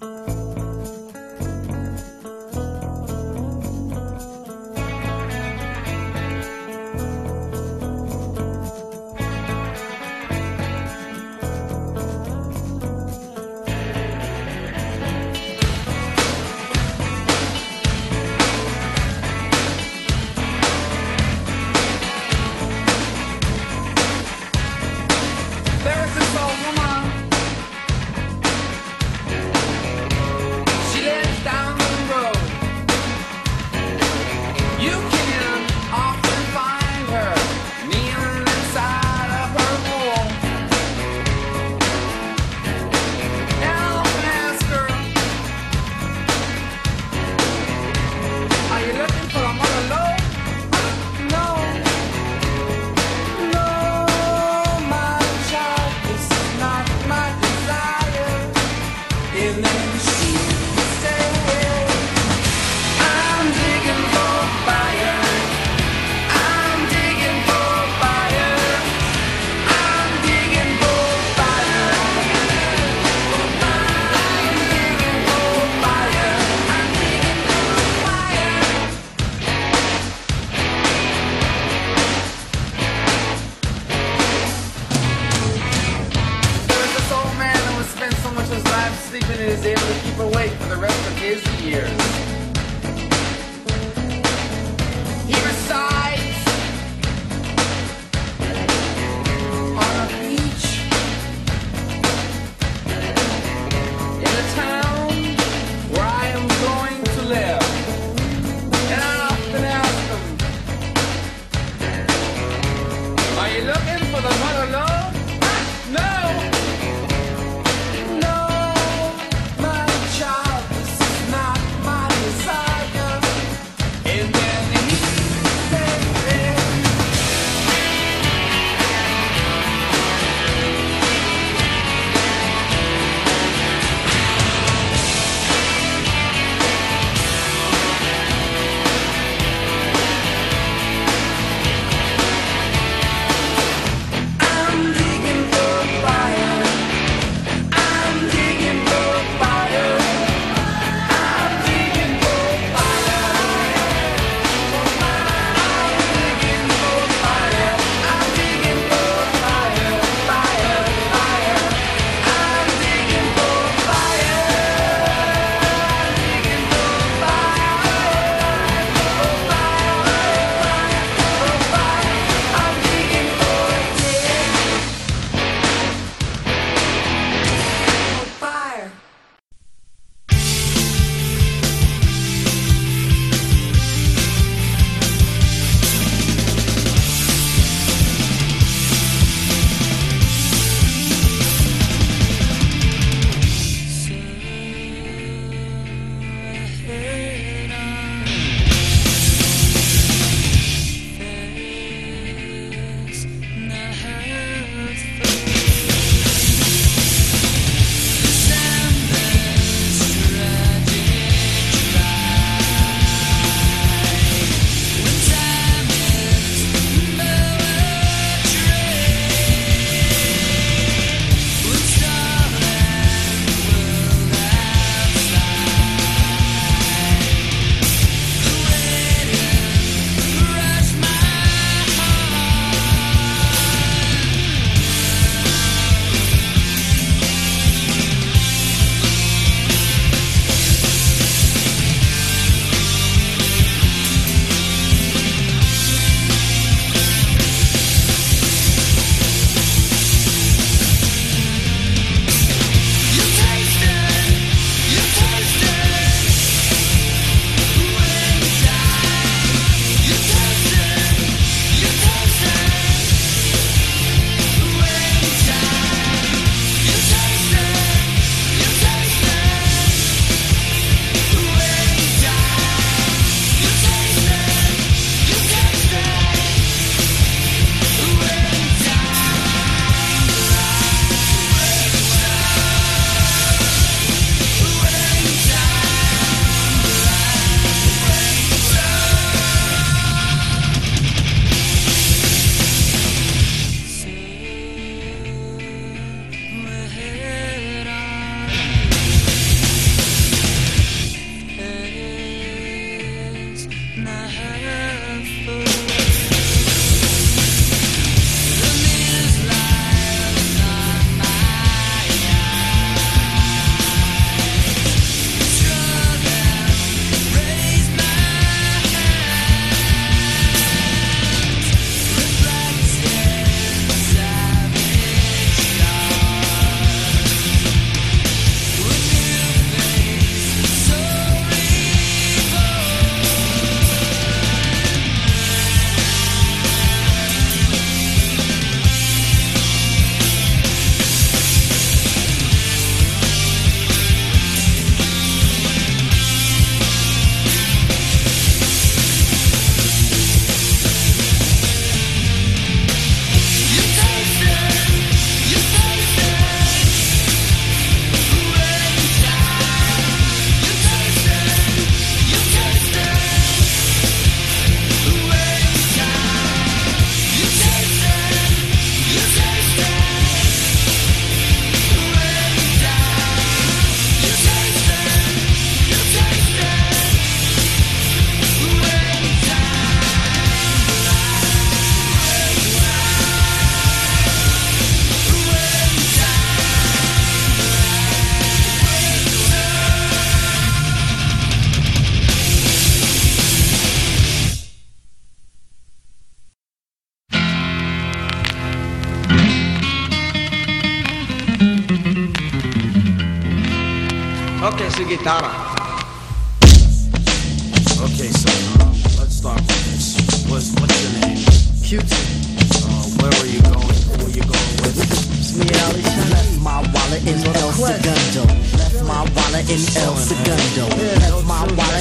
There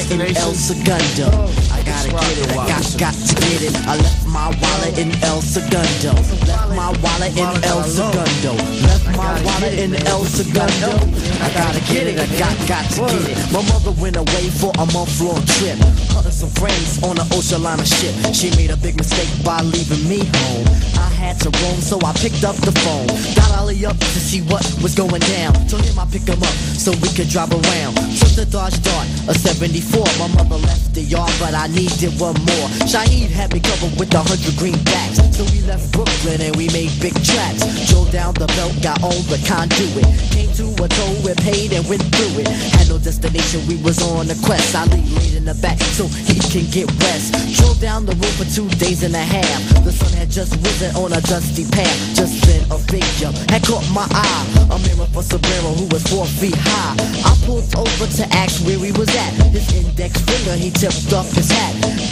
in El Segundo. I gotta get it, I got, got to get it. I left my wallet in El Segundo. Left my wallet in El Segundo. Left my wallet in El Segundo. I gotta get it, I got, got to get it. My mother went away for a month long trip. Hunting some friends on an ocean liner ship. She made a big mistake by leaving me home. I had to roam, so I picked up the phone. Got Ali up to see what was going down. Told him I'd pick him up so we could drive around. Took the Dodge Dart, a 74. My mother left the yard, but I needed one more. Shaheed had me covered with a hundred greenbacks. So we left Brooklyn and we made big tracks. Drove down the belt, got on the conduit. Came to a toll, we paid and went through it. Had no destination, we was on a quest. Ali laid in the back so he can get rest. Drove down the road for two days and a half. The sun had just risen on a dusty path. Just then a figure had caught my eye. A mirror for Sombrero who was four feet high. I pulled over to ask where he was at. His index finger, he tipped off his hat.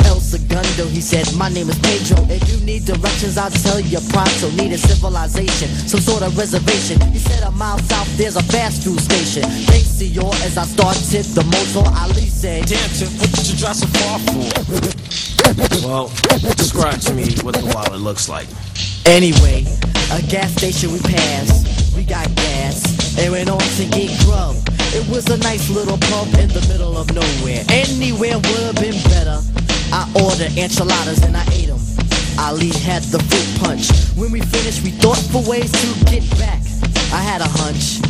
El Segundo, he said, my name is Pedro. If you need directions, I'll tell you pronto. Need a civilization, some sort of reservation. He said a mile south, there's a fast food station. Thanks to your, as I started the motor, Ali said, Damn, Tip, what did you drive so far for? well, describe to me what the wallet looks like. Anyway, a gas station we passed. We got gas and went on to get grub. It was a nice little pub in the middle of nowhere. Anywhere would have been better. I ordered enchiladas and I ate them. Ali had the fruit punch. When we finished, we thought for ways to get back. I had a hunch.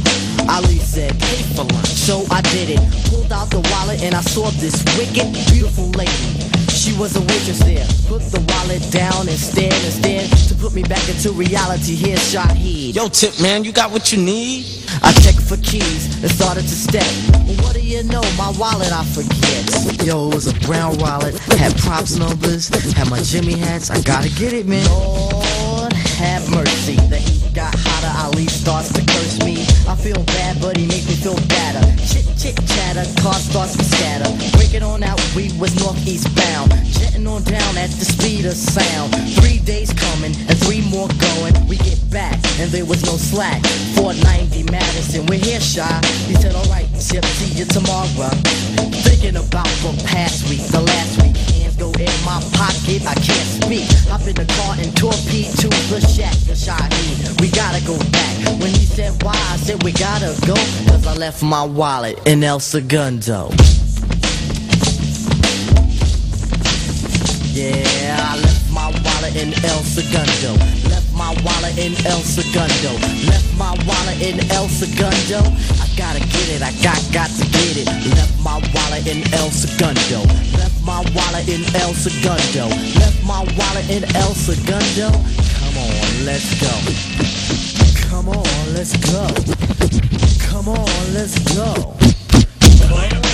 Ali said, pay for lunch. So I did it. Pulled out the wallet and I saw this wicked, beautiful lady. She was a waitress there. Put the wallet down and stared and stared to put me back into reality. Here's Shaheed. Yo, Tip, man, you got what you need? I checked for keys and started to step. Well, what do you know? My wallet I forget. Yo, it was a brown wallet, had props numbers, had my Jimmy hats. I gotta get it, man. Lord have mercy. The heat got hotter. Ali starts to curse me. I feel bad, but he makes me feel better. Chit chit chatter, car starts to scatter. Breaking on out, we was northeast bound. Jetting on down at the speed of sound. Three days coming and three more going. We get back and there was no slack. 490 Madison, we're here, shy. He said, alright, Tip, see you tomorrow. Thinking about the past week, the last week. Go in my pocket, I can't speak. Hop in the car and torpedo to the shack, the Shaheed. We gotta go back. When he said why, I said we gotta go. Cause I left my wallet in El Segundo. Yeah, I left my wallet in El Segundo. My wallet in El Segundo. Left my wallet in El Segundo. I gotta get it, I got got to get it. Left my wallet in El Segundo. Left my wallet in El Segundo. Left my wallet in El Segundo. Come on, let's go. Come on, let's go. Come on, let's go.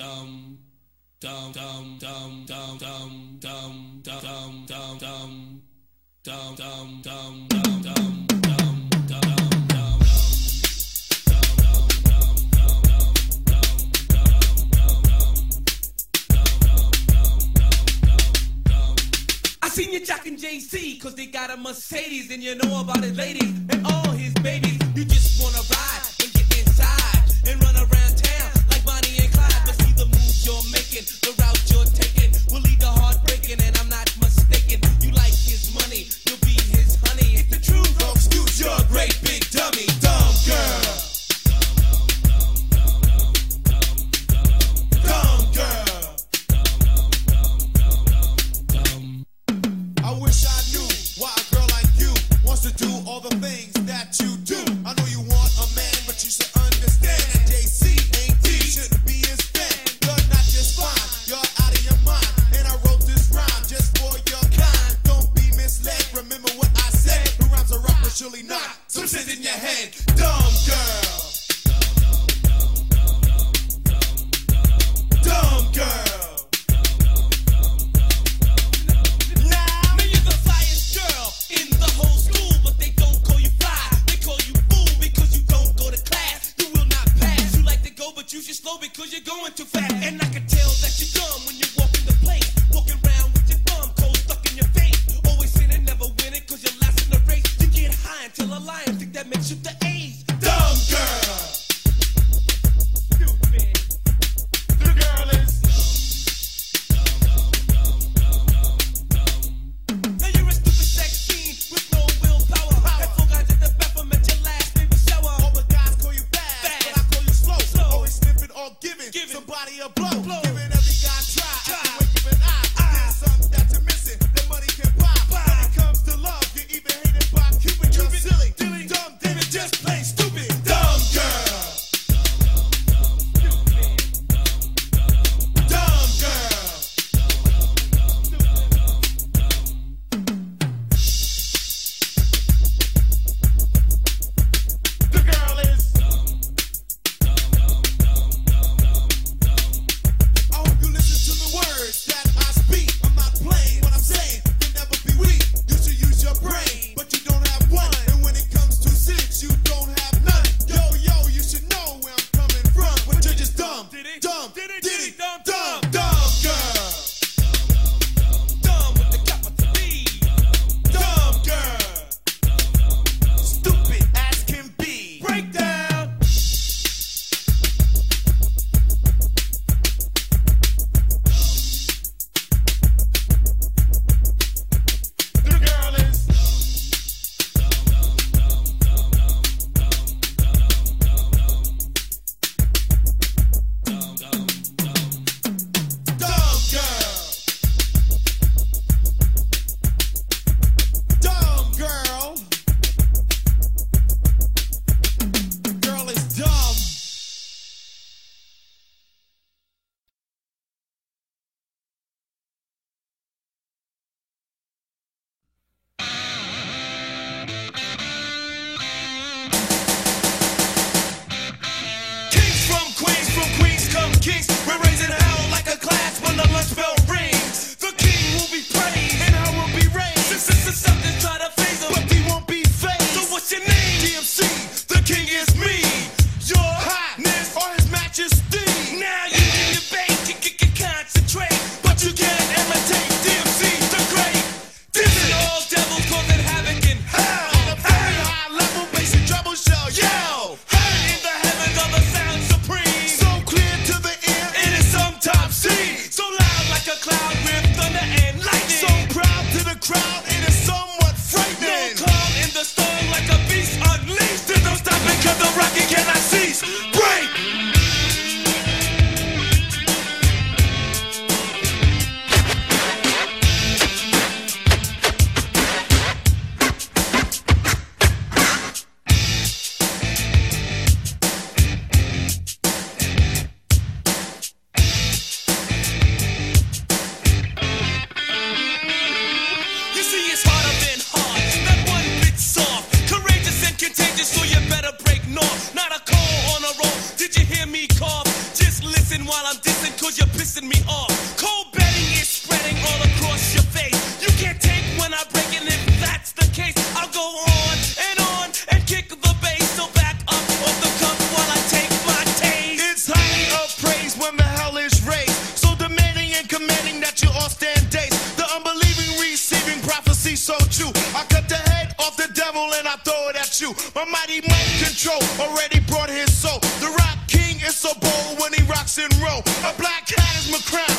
dum dum dum dum dum dum dum dum dum dum dum dum dum dum dum dum seen you jockin' JC, cause they got a Mercedes, and you know about it, ladies, and all his babies. You just wanna ride. Bible and I throw it at you. My mighty mind control already brought his soul. The rock king is so bold when he rocks and roll. A black hat is my crown.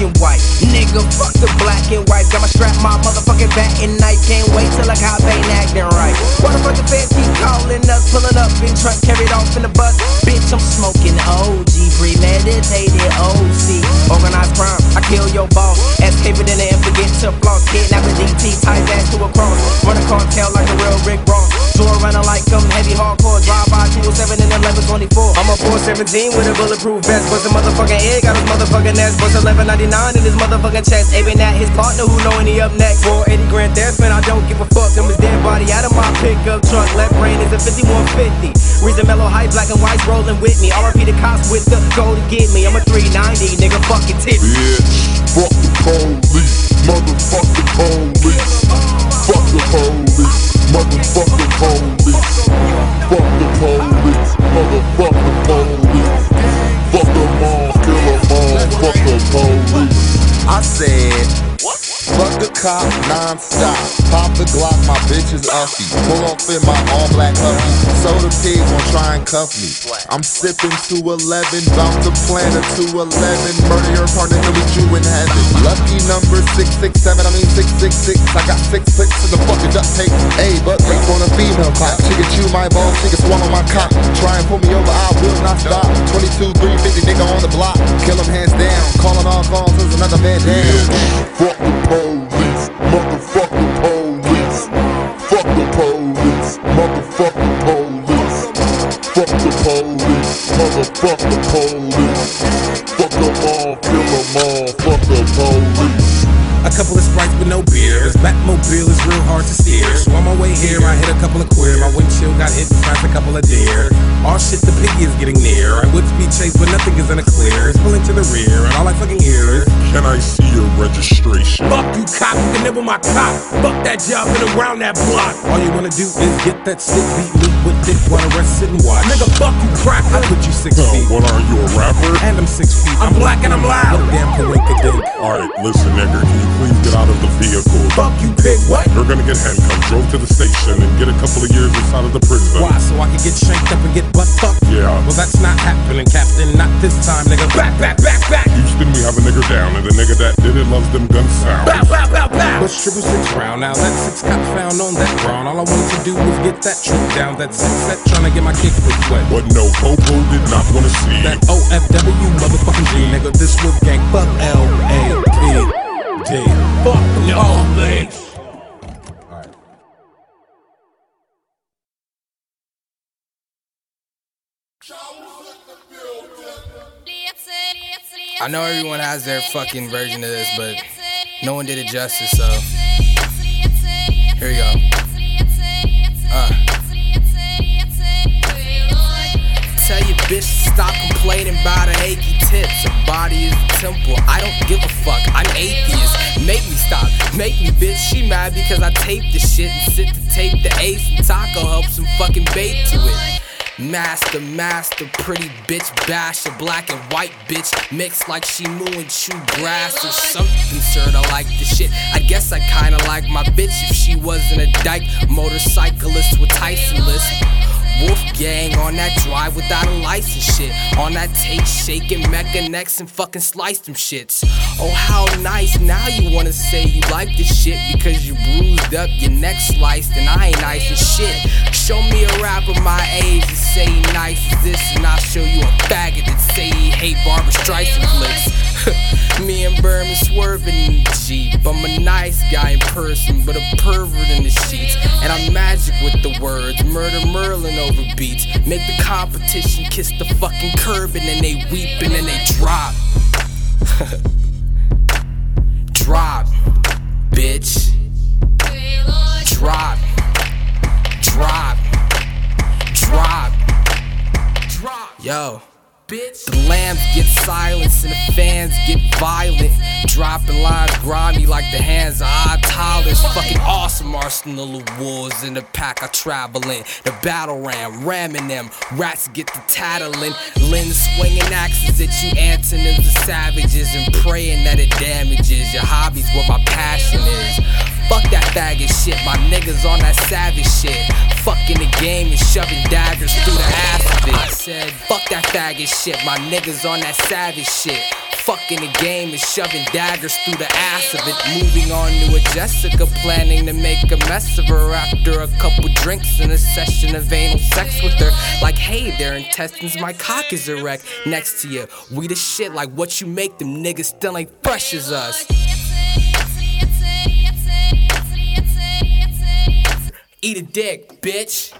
And white. Nigga, fuck the black and white. Got my strap, my motherfucking back and night. Can't wait till I got pain acting right. What the fuck the feds keep calling us, pulling up in truck, carried off in the bus. Bitch, I'm smoking OG, premeditated OC. Organized crime, I kill your boss. Escaping in the and forget to floss. Kidnapping DT, ties ass to a cross. Run a cartel like a real Rick 1124. 417 with a bulletproof vest. Bust a motherfucking egg out his motherfucking nest. Bust 1199 in his motherfucking chest. Aiming at his partner who know he up next. 480 grand theft, man, I don't give a fuck. Them his dead body out of my pickup truck. Left brain is a 5150. Reason mellow high, black and white rolling with me. RP the cops with the gold to get me. I'm a 390, nigga, fucking tip. Yeah, fuck the police, motherfucking police. Fuck the police, motherfucking police. Fuck the police, motherfucking police. I said, fuck the cop non-stop. Pop the Glock, my bitch is uppy. Pull off in my all black huffy. So the pigs gon' try and cuff me. I'm sipping 211, bout to plan a 211. Murder your partner and meet you in heaven. Lucky number 667, I mean 666. I got six clicks to the fucking duct tape. Hey, but rape on a female cop. She can chew my balls, she can swallow my cock. Try and pull me over, I will not stop. 22, 350, nigga on the block. Kill him hands down. Calling all calls, there's another man down. Fuck the motherfucking police. Fuck the police, motherfucking police. Fuck the police, motherfucking police. Fuck them all, kill them all, fuck the police. A couple of sprites with no beer. This Batmobile is real hard to steer. So on my way here, I hit a couple of queer. My windshield got hit and a couple of deer. All shit, the piggy is getting near. I would speed chase, but nothing is in a clear. It's pulling to the rear, and all I fucking hear is. Can I see your registration? Fuck you, cop. You can nibble my cop. Fuck that job and around that block. All you wanna do is get that stick, beat me with dick, wanna rest, sit and watch. Nigga, fuck you, crack. I put you six Oh, feet. what are you, a rapper? And I'm six feet. I'm black and I'm loud. Look damn coinkydink. Alright, listen, nigga, can you please get out of the vehicle? Fuck you, pig. What? You're gonna get handcuffed, drove to the station, and get a couple of years inside of the prison. Why? So I can get shanked up and get butt fucked? Yeah. Well, that's not happening, Captain. Not this time, nigga. Back, back, back, back. Houston, we have a nigga down, and the nigga that did it loves them gun sounds. Bow, bow, bow, bow. Push triple six round. Now that six got found on that ground. All I wanted to do was get that trip down. That six set trying to get my kick with wet. But no, Popo did not wanna see That. OFW motherfucking G, nigga. This was gang. Fuck L A P D. Fuck no, man. I know everyone has their fucking version of this, but no one did it justice, so here we go. Uh. Tell your bitch to stop complaining about her achy tits. Her body is a temple. I don't give a fuck. I'm atheist. Make me stop. Make me bitch. She mad because I taped the shit and sit to tape the ace and taco help some fucking bait to it. Master, master, pretty bitch, bash a black and white bitch, mixed like she moo and chew grass or something. Sorta like the shit. I guess I kinda like my bitch if she wasn't a dyke motorcyclist with Tyson list. Wolf gang on that drive without a license shit. On that tape, shaking mecha necks and fucking slice them shits. Oh, how nice. Now you wanna say you like this shit because you bruised up, your neck sliced, and I ain't nice as shit. Show me a rapper my age that say he nice as this, and I'll show you a faggot that say he hate Barbra Streisand flicks. Me and Berman swerving in the Jeep. I'm a nice guy in person, but a pervert in the sheets. And I'm magic with the words, murder Merlin over beats. Make the competition kiss the fucking curb, and then they weep and then they drop. drop, bitch. Drop, drop, drop, drop. Yo. Bitch. The lambs get silenced and the fans get violent. Dropping lines grimy like the hands of odd toddlers. Fucking awesome arsenal of wolves in the pack I travel in. The battle ram, ramming them. Rats get the tattling. Lens swinging axes at you, antonyms of savages. And praying that it damages your hobbies where my passion is. Fuck that faggot shit, my niggas on that savage shit. Fucking the game and shoving daggers through the ass of it. I said, fuck that faggot shit, my niggas on that savage shit. Fucking the game and shoving daggers through the ass of it. Moving on to a Jessica, planning to make a mess of her after a couple drinks and a session of anal sex with her. Like, hey, their intestines, my cock is erect next to you. We the shit, like what you make them niggas still ain't fresh as us. Eat a dick, bitch.